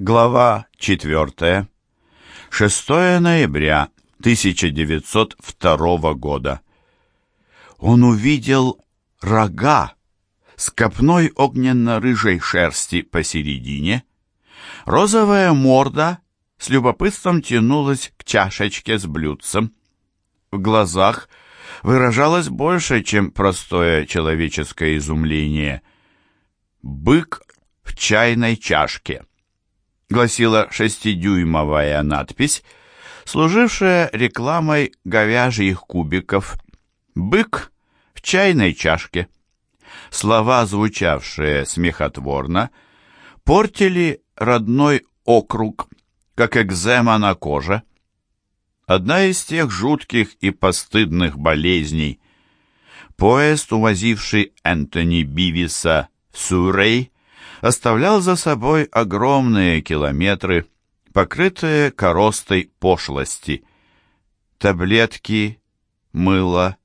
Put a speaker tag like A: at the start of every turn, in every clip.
A: Глава 4. 6 ноября 1902 года. Он увидел рога с копной огненно-рыжей шерсти посередине. Розовая морда с любопытством тянулась к чашечке с блюдцем. В глазах выражалось больше, чем простое человеческое изумление. «Бык в чайной чашке» гласила шестидюймовая надпись, служившая рекламой говяжьих кубиков. «Бык в чайной чашке». Слова, звучавшие смехотворно, портили родной округ, как экзема на коже. Одна из тех жутких и постыдных болезней. Поезд, увозивший Энтони Бивиса в Суррей, оставлял за собой огромные километры, покрытые коростой пошлости. Таблетки, мыло,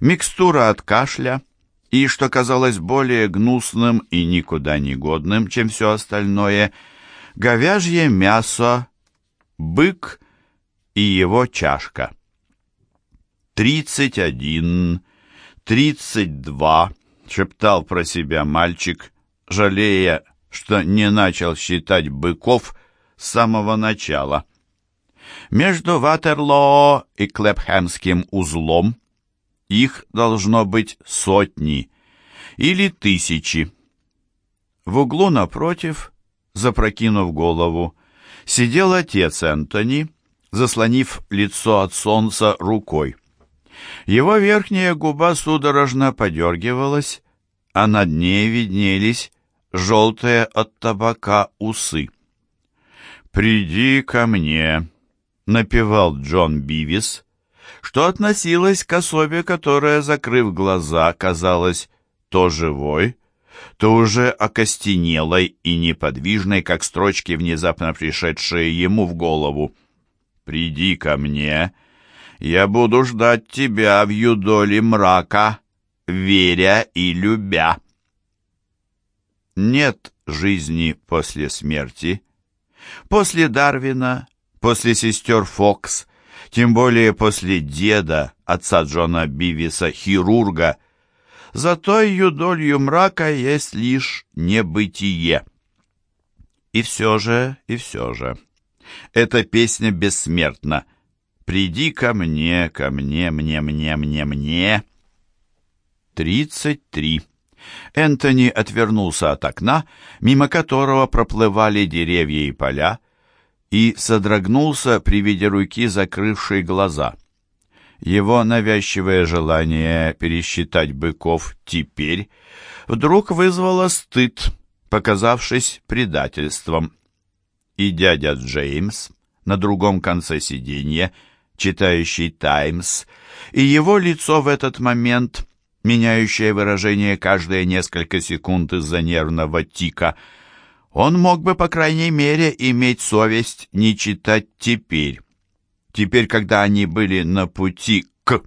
A: микстура от кашля и, что казалось более гнусным и никуда не годным, чем все остальное, говяжье мясо, бык и его чашка. «Тридцать один, тридцать два», — шептал про себя мальчик, жалея, что не начал считать быков с самого начала. Между Ватерлоо и Клепхэмским узлом их должно быть сотни или тысячи. В углу напротив, запрокинув голову, сидел отец Энтони, заслонив лицо от солнца рукой. Его верхняя губа судорожно подергивалась, а над ней виднелись желтые от табака усы. «Приди ко мне», — напевал Джон Бивис, что относилось к особе, которая, закрыв глаза, казалась то живой, то уже окостенелой и неподвижной, как строчки, внезапно пришедшие ему в голову. «Приди ко мне, я буду ждать тебя в юдоле мрака, веря и любя». Нет жизни после смерти. После Дарвина, после сестер Фокс, тем более после деда, отца Джона Бивиса, хирурга. Зато ее долью мрака есть лишь небытие. И все же, и все же, эта песня бессмертна. «Приди ко мне, ко мне, мне, мне, мне, мне». Тридцать три. Энтони отвернулся от окна, мимо которого проплывали деревья и поля, и содрогнулся при виде руки, закрывшей глаза. Его навязчивое желание пересчитать быков теперь вдруг вызвало стыд, показавшись предательством. И дядя Джеймс на другом конце сиденья, читающий «Таймс», и его лицо в этот момент — меняющее выражение каждые несколько секунд из-за нервного тика. Он мог бы, по крайней мере, иметь совесть не читать теперь. Теперь, когда они были на пути к...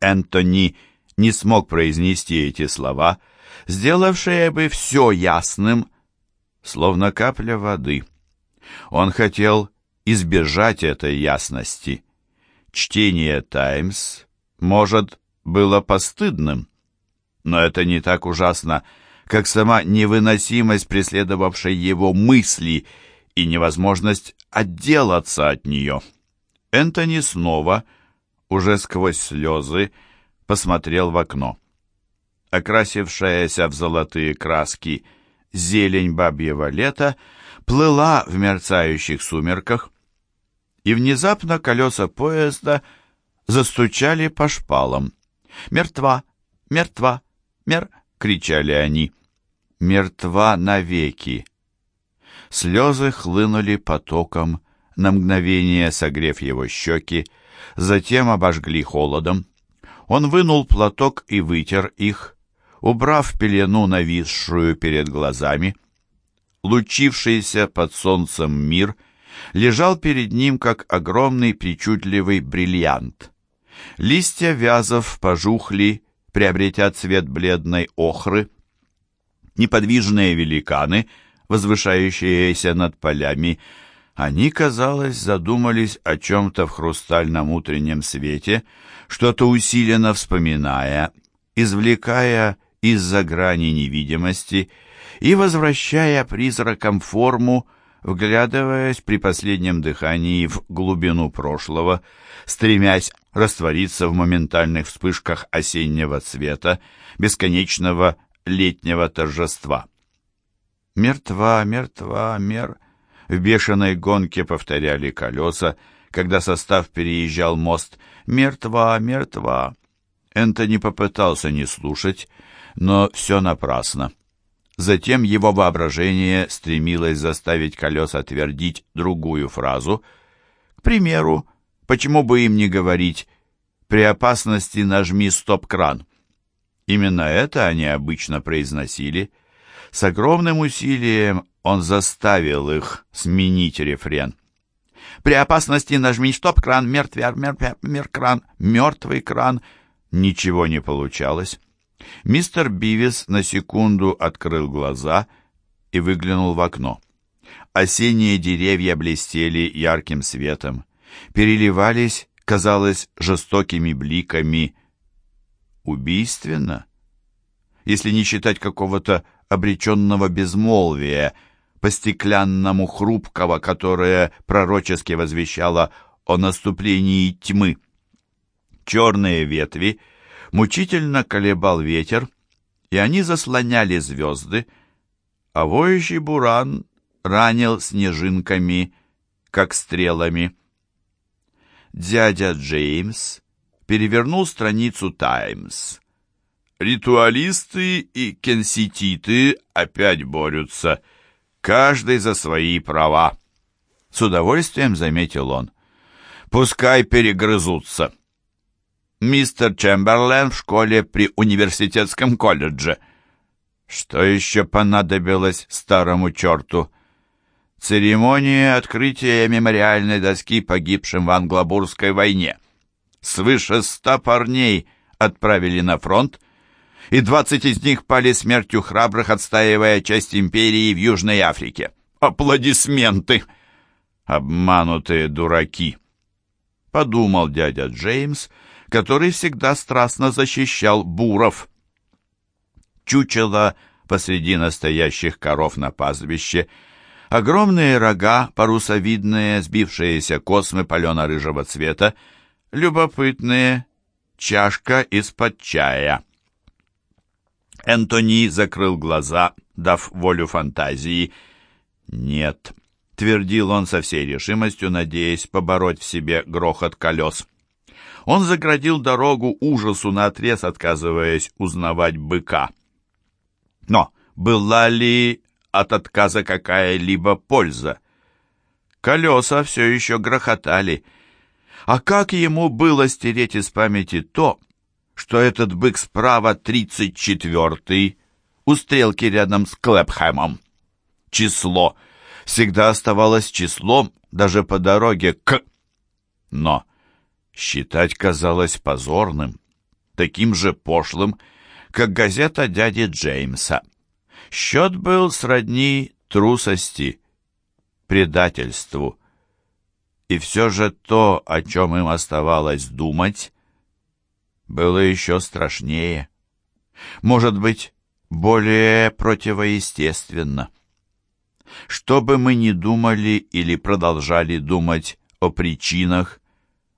A: Энтони не смог произнести эти слова, сделавшие бы все ясным, словно капля воды. Он хотел избежать этой ясности. Чтение «Таймс» может было постыдным. Но это не так ужасно, как сама невыносимость преследовавшей его мысли и невозможность отделаться от нее. Энтони снова, уже сквозь слезы, посмотрел в окно. Окрасившаяся в золотые краски зелень бабьего лета плыла в мерцающих сумерках, и внезапно колеса поезда застучали по шпалам. «Мертва! Мертва! Мер!» — кричали они. «Мертва навеки!» Слезы хлынули потоком, на мгновение согрев его щеки, затем обожгли холодом. Он вынул платок и вытер их, убрав пелену, нависшую перед глазами. Лучившийся под солнцем мир лежал перед ним, как огромный причудливый бриллиант. Листья вязов пожухли, приобретя цвет бледной охры. Неподвижные великаны возвышающиеся над полями, они, казалось, задумались о чем-то в хрустальном утреннем свете, что-то усиленно вспоминая, извлекая из-за грани невидимости и возвращая призракам форму, вглядываясь при последнем дыхании в глубину прошлого, стремясь раствориться в моментальных вспышках осеннего цвета, бесконечного летнего торжества. «Мертва, мертва, мер...» В бешеной гонке повторяли колеса, когда состав переезжал мост. «Мертва, мертва!» Энтони попытался не слушать, но все напрасно. Затем его воображение стремилось заставить колеса твердить другую фразу. К примеру, почему бы им не говорить «при опасности нажми стоп-кран». Именно это они обычно произносили. С огромным усилием он заставил их сменить рефрен. «При опасности нажми стоп-кран, мертвяр, мертвяр, мертвый мертвый кран». Ничего не получалось. Мистер Бивис на секунду открыл глаза и выглянул в окно. Осенние деревья блестели ярким светом, переливались, казалось, жестокими бликами. Убийственно? Если не считать какого-то обреченного безмолвия, по стеклянному хрупкого, которое пророчески возвещало о наступлении тьмы. Черные ветви — Мучительно колебал ветер, и они заслоняли звезды, а воющий буран ранил снежинками, как стрелами. Дядя Джеймс перевернул страницу «Таймс». Ритуалисты и кенсититы опять борются, каждый за свои права. С удовольствием заметил он. Пускай перегрызутся мистер Чемберлен в школе при университетском колледже. Что еще понадобилось старому черту? Церемония открытия мемориальной доски погибшим в Англобурской войне. Свыше ста парней отправили на фронт, и двадцать из них пали смертью храбрых, отстаивая часть империи в Южной Африке. Аплодисменты! Обманутые дураки! Подумал дядя Джеймс, — который всегда страстно защищал буров. Чучело посреди настоящих коров на пастбище, огромные рога, парусовидные, сбившиеся космы палено-рыжего цвета, любопытные, чашка из-под чая. Энтони закрыл глаза, дав волю фантазии. «Нет», — твердил он со всей решимостью, надеясь побороть в себе грохот колес. Он заградил дорогу ужасу наотрез, отказываясь узнавать быка. Но была ли от отказа какая-либо польза? Колеса все еще грохотали. А как ему было стереть из памяти то, что этот бык справа тридцать четвертый, у стрелки рядом с Клэпхэмом? Число всегда оставалось числом даже по дороге к... Но Считать казалось позорным, таким же пошлым, как газета дяди Джеймса. Счет был сродни трусости, предательству. И все же то, о чем им оставалось думать, было еще страшнее. Может быть, более противоестественно. Что бы мы ни думали или продолжали думать о причинах,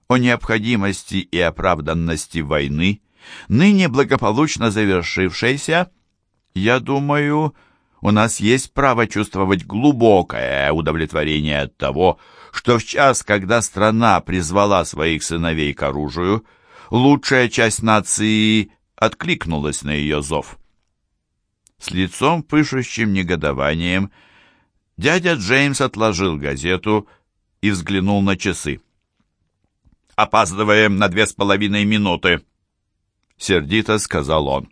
A: о необходимости и оправданности войны, ныне благополучно завершившейся, я думаю, у нас есть право чувствовать глубокое удовлетворение от того, что в час, когда страна призвала своих сыновей к оружию, лучшая часть нации откликнулась на ее зов. С лицом пышущим негодованием дядя Джеймс отложил газету и взглянул на часы. Опаздываем на две с половиной минуты», — сердито сказал он.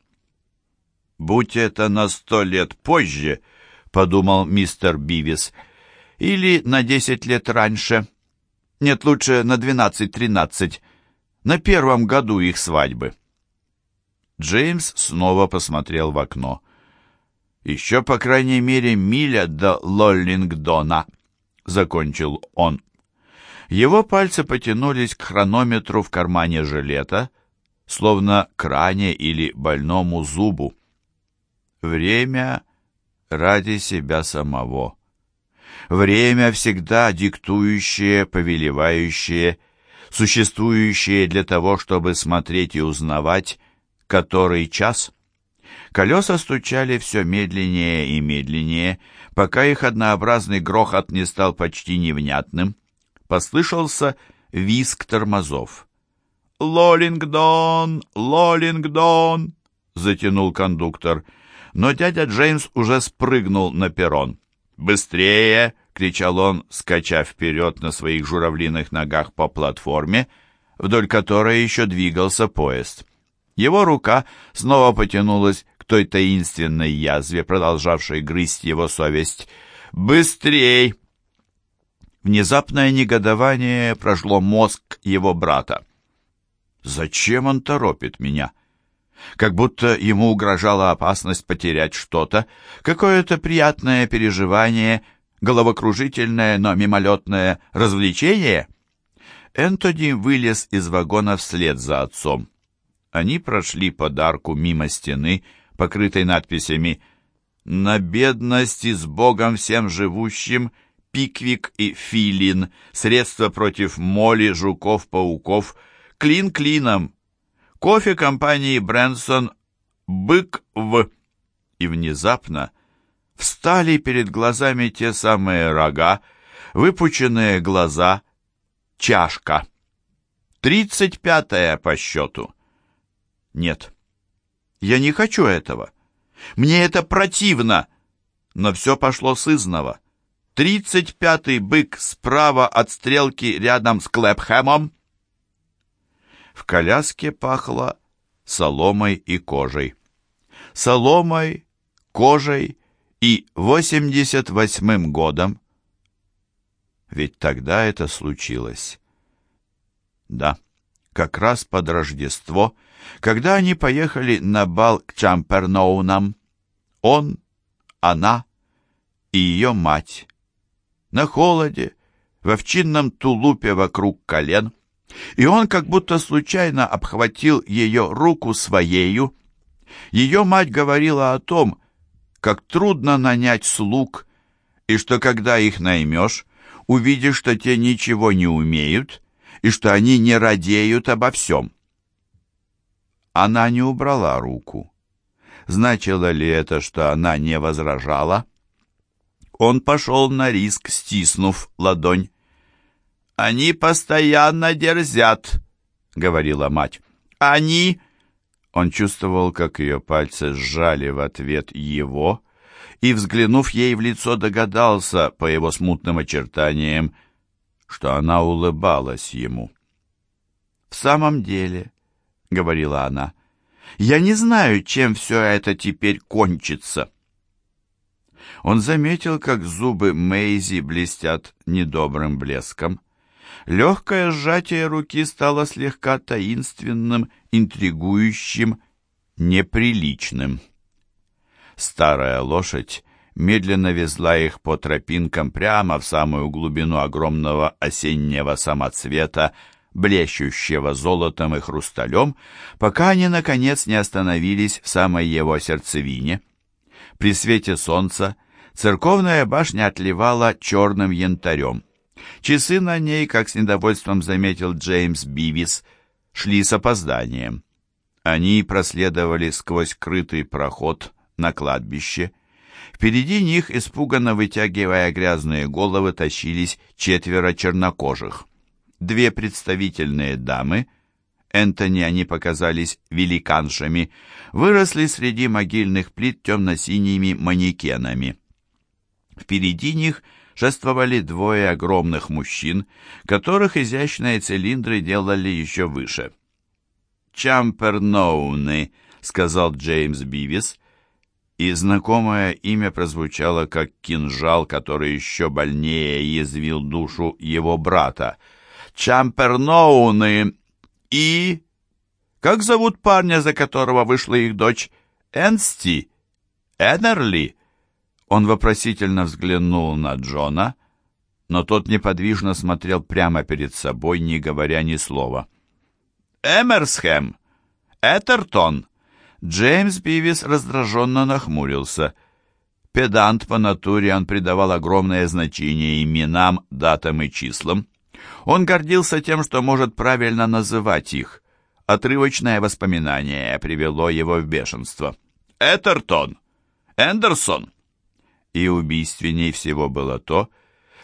A: «Будь это на сто лет позже», — подумал мистер Бивис, — «или на десять лет раньше. Нет, лучше на двенадцать-тринадцать, на первом году их свадьбы». Джеймс снова посмотрел в окно. Еще, по крайней мере, миля до Лоллингдона, закончил он. Его пальцы потянулись к хронометру в кармане жилета, словно к ране или больному зубу. Время ради себя самого. Время всегда диктующее, повелевающее, существующее для того, чтобы смотреть и узнавать, который час. Колеса стучали все медленнее и медленнее, пока их однообразный грохот не стал почти невнятным. Послышался визг тормозов. «Лоллингдон! Лоллингдон!» — затянул кондуктор. Но дядя Джеймс уже спрыгнул на перрон. «Быстрее!» — кричал он, скача вперед на своих журавлиных ногах по платформе, вдоль которой еще двигался поезд. Его рука снова потянулась к той таинственной язве, продолжавшей грызть его совесть. «Быстрей!» Внезапное негодование прошло мозг его брата. «Зачем он торопит меня?» Как будто ему угрожала опасность потерять что-то, какое-то приятное переживание, головокружительное, но мимолетное развлечение. Энтони вылез из вагона вслед за отцом. Они прошли подарку мимо стены, покрытой надписями «На бедности с Богом всем живущим, Пиквик и Филин, средства против моли, жуков, пауков, клин клином, кофе компании Брэнсон, бык в...» И внезапно встали перед глазами те самые рога, выпученные глаза, чашка. Тридцать пятая по счету. Нет, я не хочу этого. Мне это противно. Но все пошло с изного. Тридцать пятый бык справа от стрелки рядом с Клэпхэмом. В коляске пахло соломой и кожей. Соломой, кожей и восемьдесят восьмым годом. Ведь тогда это случилось. Да, как раз под Рождество когда они поехали на бал к Чамперноунам, он, она и ее мать, на холоде, в овчинном тулупе вокруг колен, и он как будто случайно обхватил ее руку своею. Ее мать говорила о том, как трудно нанять слуг, и что когда их наймешь, увидишь, что те ничего не умеют, и что они не радеют обо всем. Она не убрала руку. Значило ли это, что она не возражала? Он пошел на риск, стиснув ладонь. «Они постоянно дерзят», — говорила мать. «Они...» Он чувствовал, как ее пальцы сжали в ответ его, и, взглянув ей в лицо, догадался по его смутным очертаниям, что она улыбалась ему. В самом деле, — говорила она. «Я не знаю, чем все это теперь кончится». Он заметил, как зубы Мэйзи блестят недобрым блеском. Легкое сжатие руки стало слегка таинственным, интригующим, неприличным. Старая лошадь медленно везла их по тропинкам прямо в самую глубину огромного осеннего самоцвета, блещущего золотом и хрусталем, пока они, наконец, не остановились в самой его сердцевине. При свете солнца церковная башня отливала черным янтарем. Часы на ней, как с недовольством заметил Джеймс Бивис, шли с опозданием. Они проследовали сквозь крытый проход на кладбище. Впереди них, испуганно вытягивая грязные головы, тащились четверо чернокожих. Две представительные дамы, Энтони они показались великаншами, выросли среди могильных плит темно-синими манекенами. Впереди них шествовали двое огромных мужчин, которых изящные цилиндры делали еще выше. «Чамперноуны», — сказал Джеймс Бивис, и знакомое имя прозвучало как кинжал, который еще больнее язвил душу его брата — Чамперноуны и... Как зовут парня, за которого вышла их дочь? Энсти? Эдерли?» Он вопросительно взглянул на Джона, но тот неподвижно смотрел прямо перед собой, не говоря ни слова. «Эмерсхэм! Этертон!» Джеймс Бивис раздраженно нахмурился. Педант по натуре он придавал огромное значение именам, датам и числам. Он гордился тем, что может правильно называть их. Отрывочное воспоминание привело его в бешенство. «Этертон! Эндерсон!» И убийственней всего было то,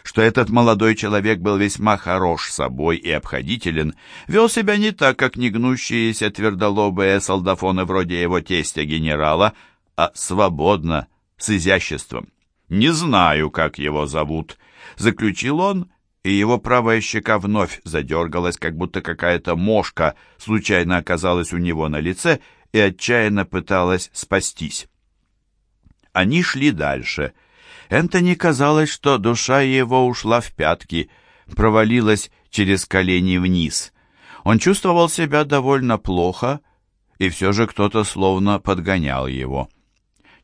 A: что этот молодой человек был весьма хорош собой и обходителен, вел себя не так, как негнущиеся твердолобые солдафоны вроде его тестя-генерала, а свободно, с изяществом. «Не знаю, как его зовут», — заключил он, и его правая щека вновь задергалась, как будто какая-то мошка случайно оказалась у него на лице и отчаянно пыталась спастись. Они шли дальше. Энтони казалось, что душа его ушла в пятки, провалилась через колени вниз. Он чувствовал себя довольно плохо, и все же кто-то словно подгонял его.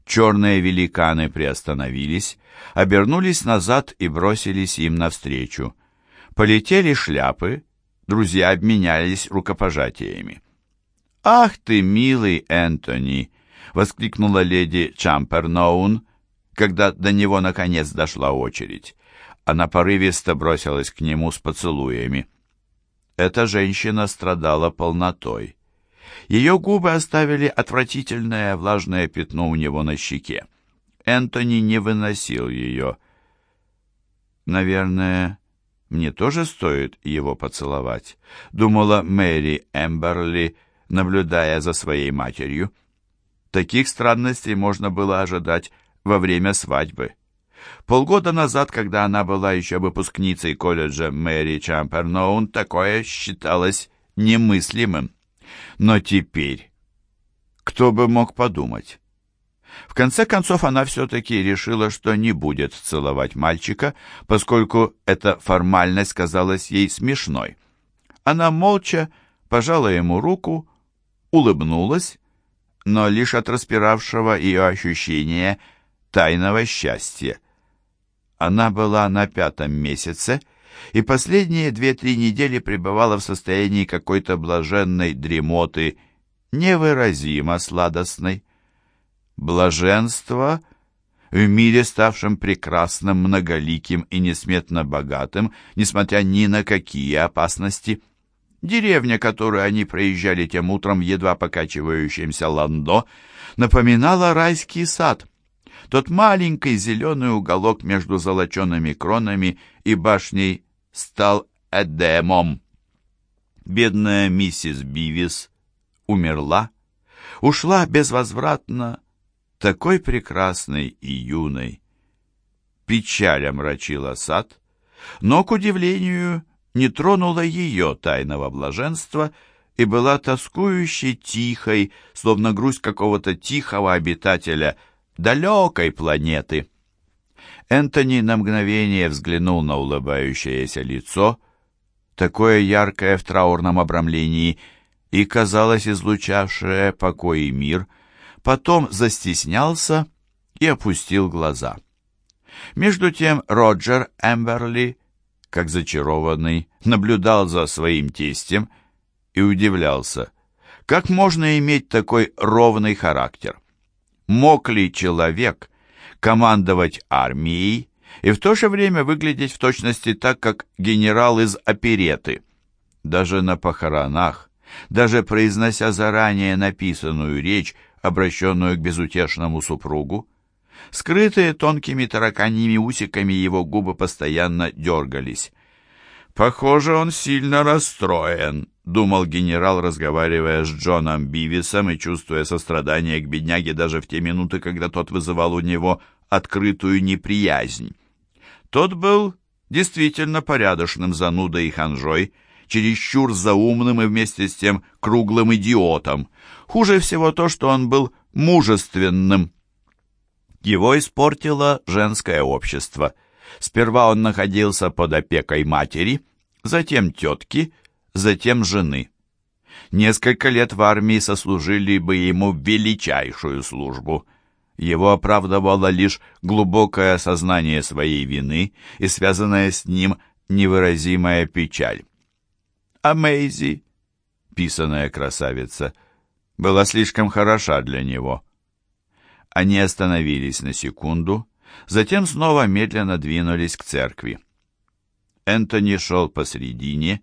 A: Черные великаны приостановились, обернулись назад и бросились им навстречу. Полетели шляпы, друзья обменялись рукопожатиями. «Ах ты, милый Энтони!» — воскликнула леди Чамперноун, когда до него наконец дошла очередь. Она порывисто бросилась к нему с поцелуями. Эта женщина страдала полнотой. Ее губы оставили отвратительное влажное пятно у него на щеке. Энтони не выносил ее. «Наверное, мне тоже стоит его поцеловать», — думала Мэри Эмберли, наблюдая за своей матерью. Таких странностей можно было ожидать во время свадьбы. Полгода назад, когда она была еще выпускницей колледжа Мэри Чамперноун, такое считалось немыслимым. Но теперь... Кто бы мог подумать? В конце концов, она все-таки решила, что не будет целовать мальчика, поскольку эта формальность казалась ей смешной. Она молча пожала ему руку, улыбнулась, но лишь от распиравшего ее ощущения тайного счастья. Она была на пятом месяце и последние две-три недели пребывала в состоянии какой-то блаженной дремоты, невыразимо сладостной. Блаженство в мире, ставшем прекрасным, многоликим и несметно богатым, несмотря ни на какие опасности – Деревня, которую они проезжали тем утром едва покачивающемся ландо, напоминала райский сад. Тот маленький зеленый уголок между золочеными кронами и башней стал Эдемом. Бедная миссис Бивис умерла, ушла безвозвратно, такой прекрасной и юной. Печаль омрачила сад, но, к удивлению, не тронула ее тайного блаженства и была тоскующей тихой, словно грусть какого-то тихого обитателя далекой планеты. Энтони на мгновение взглянул на улыбающееся лицо, такое яркое в траурном обрамлении и, казалось, излучавшее покой и мир, потом застеснялся и опустил глаза. Между тем Роджер Эмберли как зачарованный, наблюдал за своим тестем и удивлялся, как можно иметь такой ровный характер. Мог ли человек командовать армией и в то же время выглядеть в точности так, как генерал из опереты? Даже на похоронах, даже произнося заранее написанную речь, обращенную к безутешному супругу, Скрытые тонкими тараканьими усиками его губы постоянно дергались. «Похоже, он сильно расстроен», — думал генерал, разговаривая с Джоном Бивисом и чувствуя сострадание к бедняге даже в те минуты, когда тот вызывал у него открытую неприязнь. Тот был действительно порядочным занудой и ханжой, чересчур заумным и вместе с тем круглым идиотом. Хуже всего то, что он был мужественным. Его испортило женское общество. Сперва он находился под опекой матери, затем тетки, затем жены. Несколько лет в армии сослужили бы ему величайшую службу. Его оправдывало лишь глубокое осознание своей вины и связанная с ним невыразимая печаль. А Мэйзи, писаная красавица, была слишком хороша для него. Они остановились на секунду, затем снова медленно двинулись к церкви. Энтони шел посредине,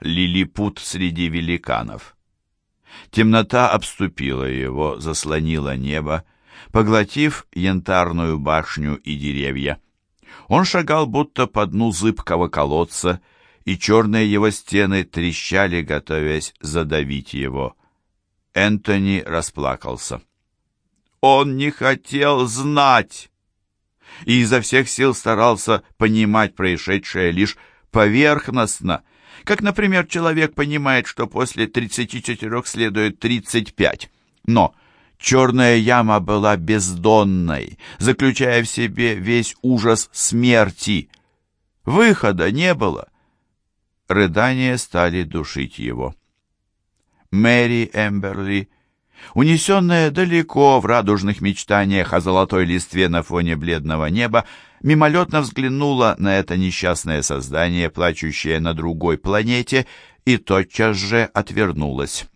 A: лилипут среди великанов. Темнота обступила его, заслонила небо, поглотив янтарную башню и деревья. Он шагал будто по дну зыбкого колодца, и черные его стены трещали, готовясь задавить его. Энтони расплакался. Он не хотел знать и изо всех сил старался понимать происшедшее лишь поверхностно, как, например, человек понимает, что после 34 следует 35. Но черная яма была бездонной, заключая в себе весь ужас смерти. Выхода не было. Рыдания стали душить его. Мэри Эмберли Унесенная далеко в радужных мечтаниях о золотой листве на фоне бледного неба, мимолетно взглянула на это несчастное создание, плачущее на другой планете, и тотчас же отвернулась.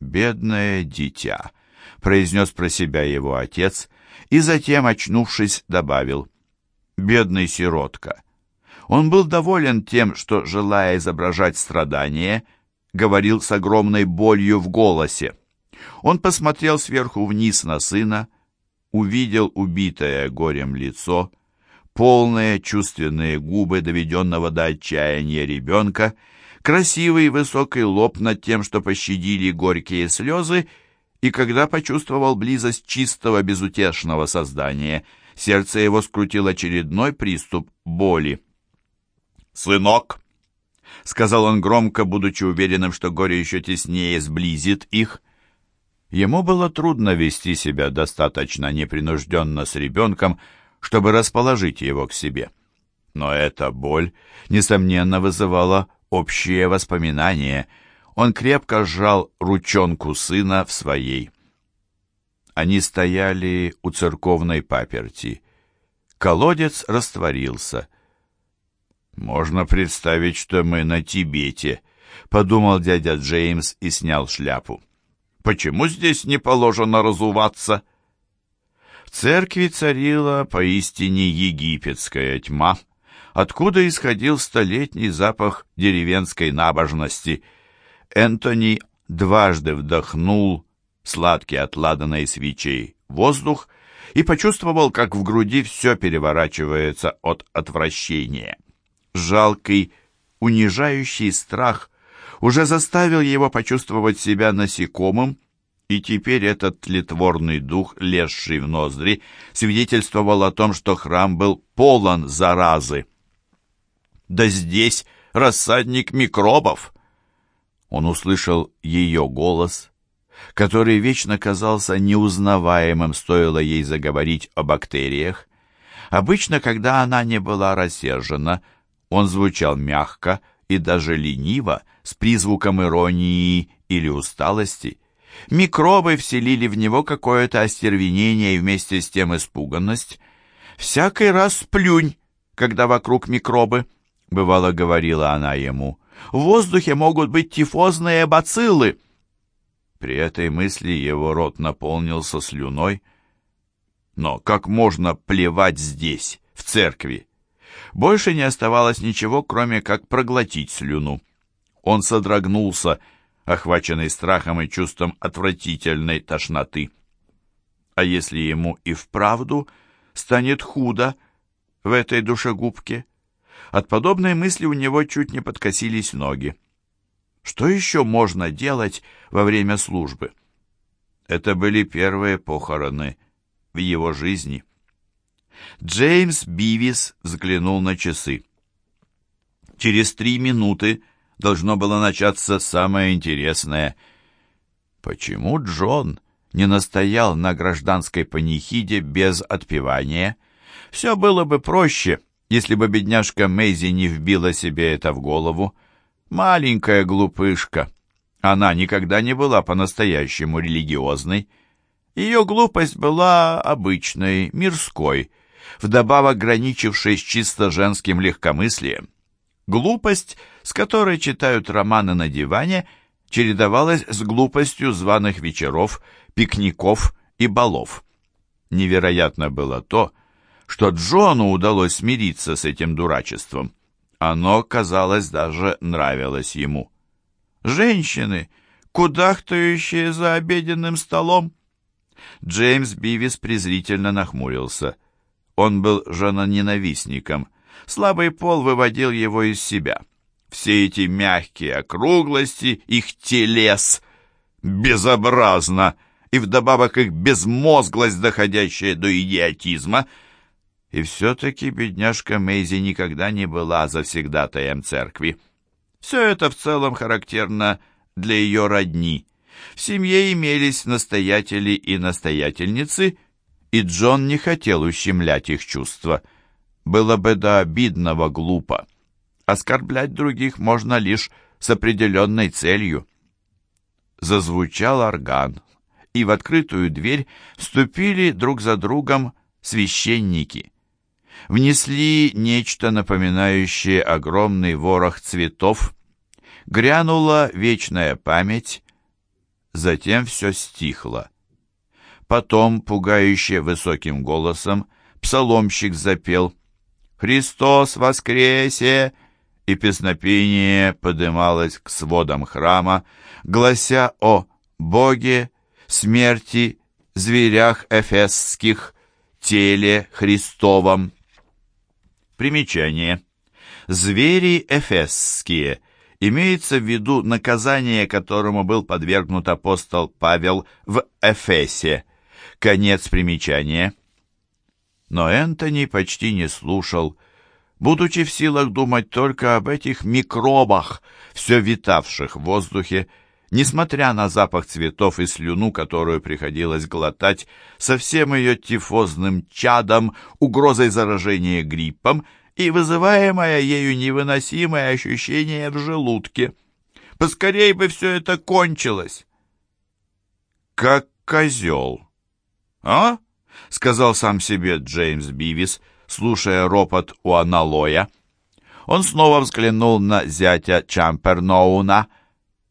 A: «Бедное дитя», — произнес про себя его отец, и затем, очнувшись, добавил, «бедный сиротка». Он был доволен тем, что, желая изображать страдание, говорил с огромной болью в голосе. Он посмотрел сверху вниз на сына, увидел убитое горем лицо, полные чувственные губы доведенного до отчаяния ребенка, красивый высокий лоб над тем, что пощадили горькие слезы, и когда почувствовал близость чистого безутешного создания, сердце его скрутил очередной приступ боли. «Сынок!» — сказал он громко, будучи уверенным, что горе еще теснее сблизит их — Ему было трудно вести себя достаточно непринужденно с ребенком, чтобы расположить его к себе. Но эта боль, несомненно, вызывала общие воспоминания. Он крепко сжал ручонку сына в своей. Они стояли у церковной паперти. Колодец растворился. «Можно представить, что мы на Тибете», — подумал дядя Джеймс и снял шляпу. Почему здесь не положено разуваться? В церкви царила поистине египетская тьма, откуда исходил столетний запах деревенской набожности. Энтони дважды вдохнул сладкий от ладаной свечей воздух и почувствовал, как в груди все переворачивается от отвращения. Жалкий, унижающий страх уже заставил его почувствовать себя насекомым, и теперь этот тлетворный дух, лезший в ноздри, свидетельствовал о том, что храм был полон заразы. «Да здесь рассадник микробов!» Он услышал ее голос, который вечно казался неузнаваемым, стоило ей заговорить о бактериях. Обычно, когда она не была рассержена, он звучал мягко и даже лениво, с призвуком иронии или усталости. Микробы вселили в него какое-то остервенение и вместе с тем испуганность. «Всякий раз плюнь, когда вокруг микробы», — бывало говорила она ему. «В воздухе могут быть тифозные бациллы». При этой мысли его рот наполнился слюной. Но как можно плевать здесь, в церкви? Больше не оставалось ничего, кроме как проглотить слюну. Он содрогнулся, охваченный страхом и чувством отвратительной тошноты. А если ему и вправду станет худо в этой душегубке? От подобной мысли у него чуть не подкосились ноги. Что еще можно делать во время службы? Это были первые похороны в его жизни. Джеймс Бивис взглянул на часы. Через три минуты должно было начаться самое интересное. Почему Джон не настоял на гражданской панихиде без отпевания? Все было бы проще, если бы бедняжка Мэйзи не вбила себе это в голову. Маленькая глупышка. Она никогда не была по-настоящему религиозной. Ее глупость была обычной, мирской, вдобавок граничившей с чисто женским легкомыслием. Глупость, с которой читают романы на диване, чередовалась с глупостью званых вечеров, пикников и балов. Невероятно было то, что Джону удалось смириться с этим дурачеством. Оно, казалось, даже нравилось ему. Женщины, кудахтающие за обеденным столом. Джеймс Бивис презрительно нахмурился. Он был женоненавистником. Слабый пол выводил его из себя. Все эти мягкие округлости, их телес. Безобразно! И вдобавок их безмозглость, доходящая до идиотизма. И все-таки бедняжка Мейзи никогда не была завсегдатаем церкви. Все это в целом характерно для ее родни. В семье имелись настоятели и настоятельницы, и Джон не хотел ущемлять их чувства. Было бы до обидного глупо. Оскорблять других можно лишь с определенной целью. Зазвучал орган, и в открытую дверь вступили друг за другом священники. Внесли нечто напоминающее огромный ворох цветов. Грянула вечная память, затем все стихло. Потом, пугающе высоким голосом, псаломщик запел «Христос воскресе!» и песнопение подымалось к сводам храма, глася о Боге, смерти, зверях эфесских, теле Христовом. Примечание. Звери эфесские. Имеется в виду наказание, которому был подвергнут апостол Павел в Эфесе. Конец примечания. Но Энтони почти не слушал, будучи в силах думать только об этих микробах, все витавших в воздухе, несмотря на запах цветов и слюну, которую приходилось глотать, со всем ее тифозным чадом, угрозой заражения гриппом и вызываемое ею невыносимое ощущение в желудке. Поскорей бы все это кончилось. «Как козел!» «А?» — сказал сам себе Джеймс Бивис, слушая ропот у аналоя. Он снова взглянул на зятя Чамперноуна.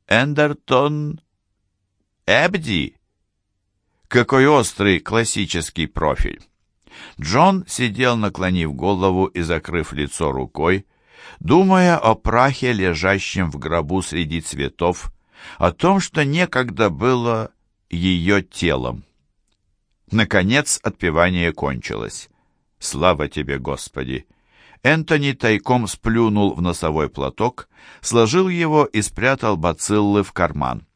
A: «Эндертон... Эбди?» Какой острый классический профиль. Джон сидел, наклонив голову и закрыв лицо рукой, думая о прахе, лежащем в гробу среди цветов, о том, что некогда было ее телом. Наконец отпевание кончилось. Слава тебе, Господи! Энтони тайком сплюнул в носовой платок, сложил его и спрятал бациллы в карман.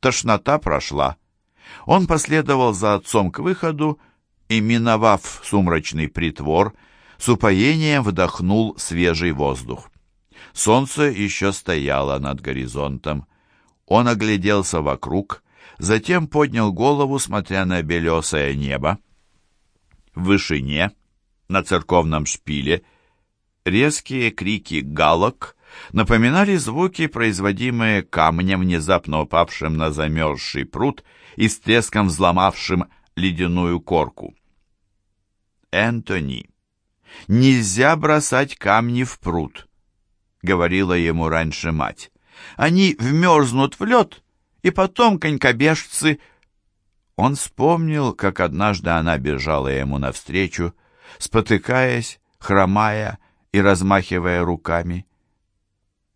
A: Тошнота прошла. Он последовал за отцом к выходу и, миновав сумрачный притвор, с упоением вдохнул свежий воздух. Солнце еще стояло над горизонтом. Он огляделся вокруг, затем поднял голову, смотря на белесое небо. В вышине, на церковном шпиле, резкие крики галок напоминали звуки, производимые камнем, внезапно упавшим на замерзший пруд и с треском взломавшим ледяную корку. Энтони, нельзя бросать камни в пруд, говорила ему раньше мать. Они вмерзнут в лед, и потом конькобежцы... Он вспомнил, как однажды она бежала ему навстречу, спотыкаясь, хромая и размахивая руками.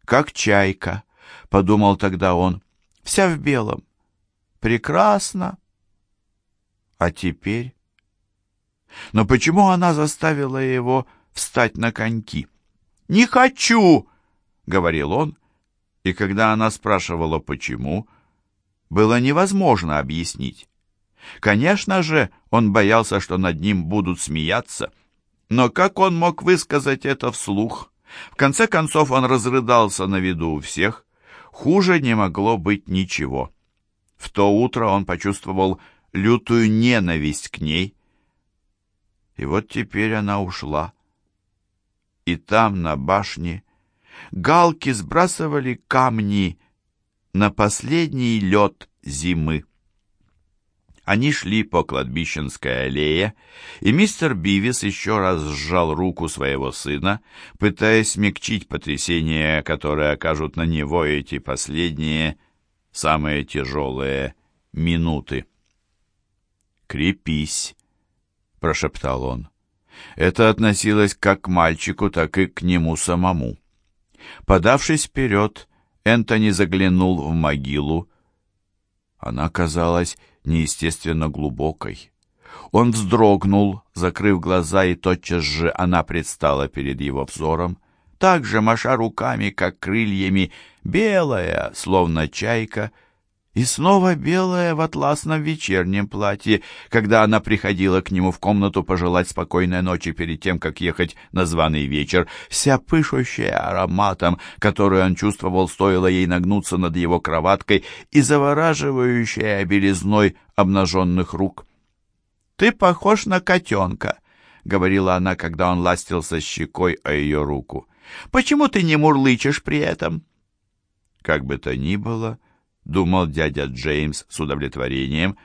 A: «Как чайка», — подумал тогда он, — «вся в белом. Прекрасно. А теперь...» Но почему она заставила его встать на коньки? «Не хочу!» — говорил он, и когда она спрашивала, почему, было невозможно объяснить. Конечно же, он боялся, что над ним будут смеяться, но как он мог высказать это вслух? В конце концов он разрыдался на виду у всех. Хуже не могло быть ничего. В то утро он почувствовал лютую ненависть к ней. И вот теперь она ушла. И там, на башне, галки сбрасывали камни на последний лед зимы. Они шли по кладбищенской аллее, и мистер Бивис еще раз сжал руку своего сына, пытаясь смягчить потрясение, которое окажут на него эти последние, самые тяжелые минуты. «Крепись», — прошептал он. Это относилось как к мальчику, так и к нему самому. Подавшись вперед, Энтони заглянул в могилу. Она казалась неестественно глубокой. Он вздрогнул, закрыв глаза, и тотчас же она предстала перед его взором, так же маша руками, как крыльями, белая, словно чайка, и снова белая в атласном вечернем платье, когда она приходила к нему в комнату пожелать спокойной ночи перед тем, как ехать на званый вечер, вся пышущая ароматом, который он чувствовал, стоило ей нагнуться над его кроваткой, и завораживающая белизной обнаженных рук. «Ты похож на котенка», — говорила она, когда он ластился щекой о ее руку. «Почему ты не мурлычешь при этом?» Как бы то ни было, —— думал дядя Джеймс с удовлетворением.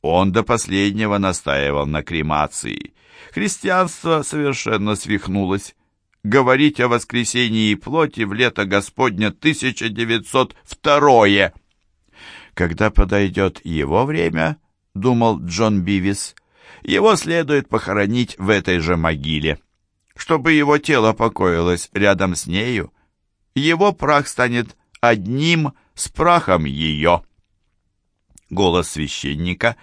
A: Он до последнего настаивал на кремации. Христианство совершенно свихнулось. Говорить о воскресении плоти в лето Господня 1902 Когда подойдет его время, — думал Джон Бивис, — его следует похоронить в этой же могиле. Чтобы его тело покоилось рядом с нею, его прах станет одним с прахом ее. Голос священника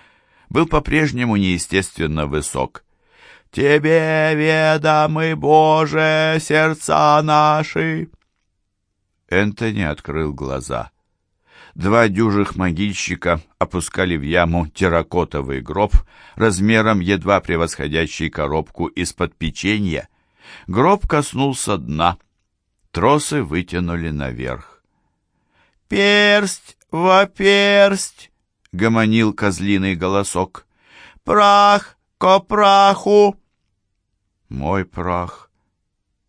A: был по-прежнему неестественно высок. «Тебе ведомы, Боже, сердца наши!» Энтони открыл глаза. Два дюжих могильщика опускали в яму терракотовый гроб размером едва превосходящий коробку из-под печенья. Гроб коснулся дна. Тросы вытянули наверх. «Персть во персть!» — гомонил козлиный голосок. «Прах ко праху!» «Мой прах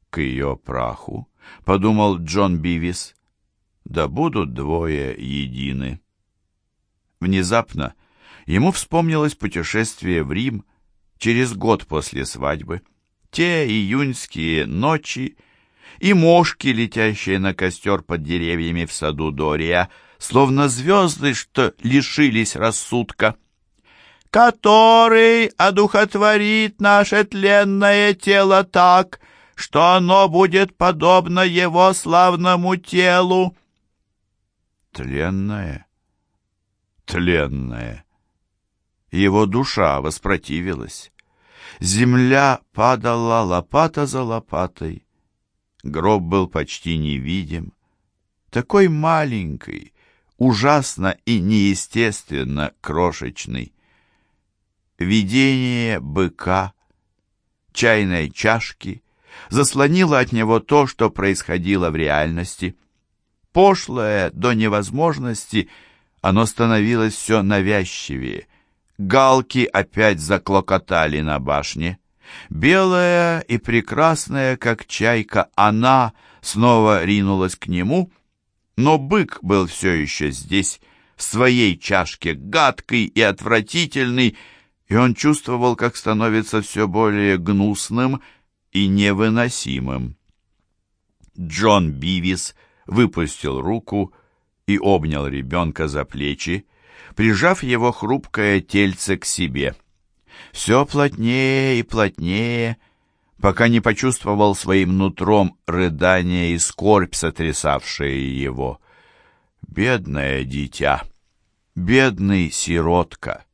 A: к ее праху», — подумал Джон Бивис. «Да будут двое едины». Внезапно ему вспомнилось путешествие в Рим через год после свадьбы. Те июньские ночи и мошки, летящие на костер под деревьями в саду Дория, словно звезды, что лишились рассудка. «Который одухотворит наше тленное тело так, что оно будет подобно его славному телу». Тленное, тленное. Его душа воспротивилась. Земля падала лопата за лопатой. Гроб был почти невидим, такой маленький, ужасно и неестественно крошечный. Видение быка, чайной чашки заслонило от него то, что происходило в реальности. Пошлое до невозможности, оно становилось все навязчивее. Галки опять заклокотали на башне. Белая и прекрасная, как чайка, она снова ринулась к нему, но бык был все еще здесь, в своей чашке, гадкий и отвратительный, и он чувствовал, как становится все более гнусным и невыносимым. Джон Бивис выпустил руку и обнял ребенка за плечи, прижав его хрупкое тельце к себе — все плотнее и плотнее, пока не почувствовал своим нутром рыдание и скорбь, сотрясавшие его. Бедное дитя, бедный сиротка.